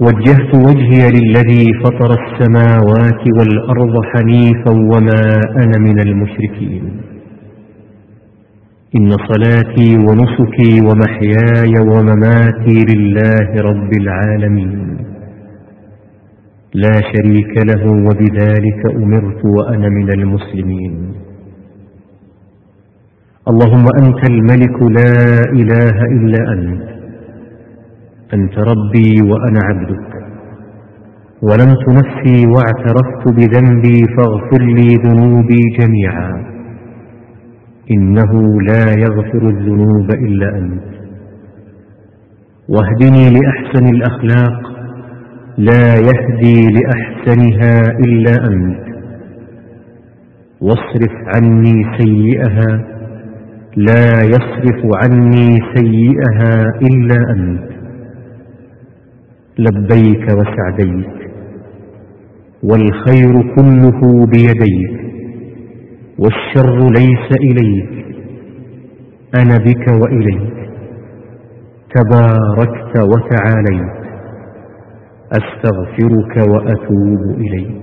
وجهت وجهي للذي فطر السماوات والأرض حنيفا وما أنا من المشركين. إن صلاتي ونسكي ومحياي ومماتي لله رب العالمين. لا شريك له وبذلك أمرت وأنا من المسلمين. اللهم أنت الملك لا إله إلا أنت. أنت ربي وأنا عبدك. ظلمت نفسي واعترفت بذنبي فاغفر لي ذنوبي جميعا. إنه لا يغفر الذنوب إلا أنت. واهدني لأحسن الأخلاق لا يهدي لأحسنها إلا أنت. واصرف عني سيئها لا يصرف عني سيئها إلا أنت. لبيك وسعديك والخير كله بيديك والشر ليس إليك أنا بك وإليك تباركت وتعاليت أستغفرك وأتوب إليك.